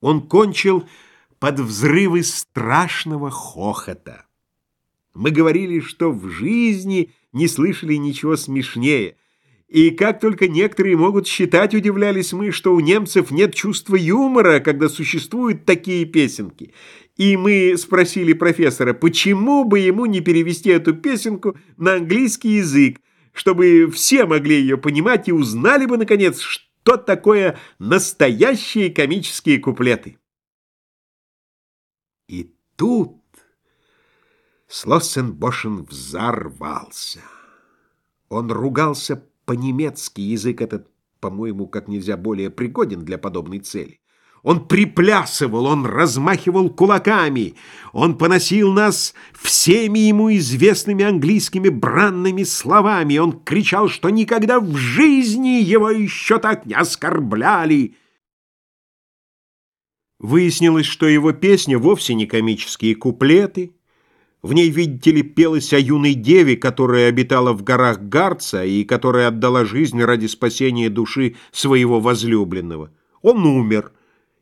Он кончил под взрывы страшного хохота. Мы говорили, что в жизни не слышали ничего смешнее. И как только некоторые могут считать, удивлялись мы, что у немцев нет чувства юмора, когда существуют такие песенки. И мы спросили профессора, почему бы ему не перевести эту песенку на английский язык, чтобы все могли ее понимать и узнали бы, наконец, что такое настоящие комические куплеты. И тут Слоссенбошен взорвался. Он ругался по-немецки, язык этот, по-моему, как нельзя более пригоден для подобной цели. Он приплясывал, он размахивал кулаками, он поносил нас всеми ему известными английскими бранными словами, он кричал, что никогда в жизни его еще так не оскорбляли. Выяснилось, что его песня вовсе не комические куплеты. В ней, видите ли, пелось о юной деве, которая обитала в горах Гарца и которая отдала жизнь ради спасения души своего возлюбленного. Он умер,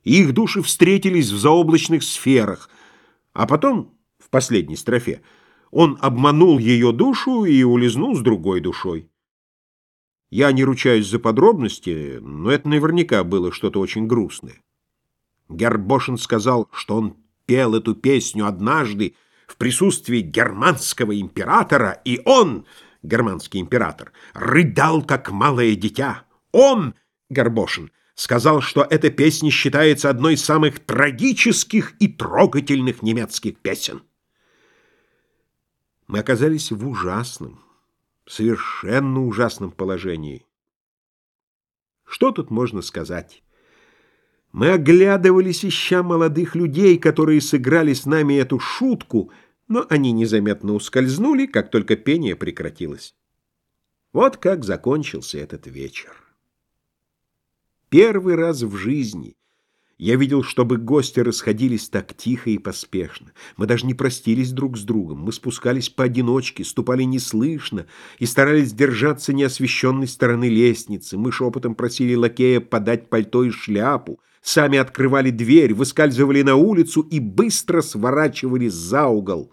и их души встретились в заоблачных сферах. А потом, в последней строфе, он обманул ее душу и улизнул с другой душой. Я не ручаюсь за подробности, но это наверняка было что-то очень грустное. Гербошин сказал, что он пел эту песню однажды в присутствии германского императора, и он, германский император, рыдал, как малое дитя. Он, Горбошин, сказал, что эта песня считается одной из самых трагических и трогательных немецких песен. Мы оказались в ужасном, совершенно ужасном положении. Что тут можно сказать? Мы оглядывались, ища молодых людей, которые сыграли с нами эту шутку, но они незаметно ускользнули, как только пение прекратилось. Вот как закончился этот вечер. Первый раз в жизни я видел, чтобы гости расходились так тихо и поспешно. Мы даже не простились друг с другом. Мы спускались поодиночке, ступали неслышно и старались держаться неосвещенной стороны лестницы. Мы шепотом просили лакея подать пальто и шляпу, сами открывали дверь, выскальзывали на улицу и быстро сворачивали за угол,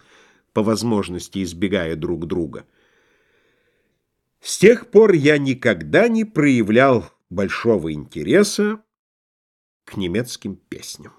по возможности избегая друг друга. С тех пор я никогда не проявлял большого интереса к немецким песням.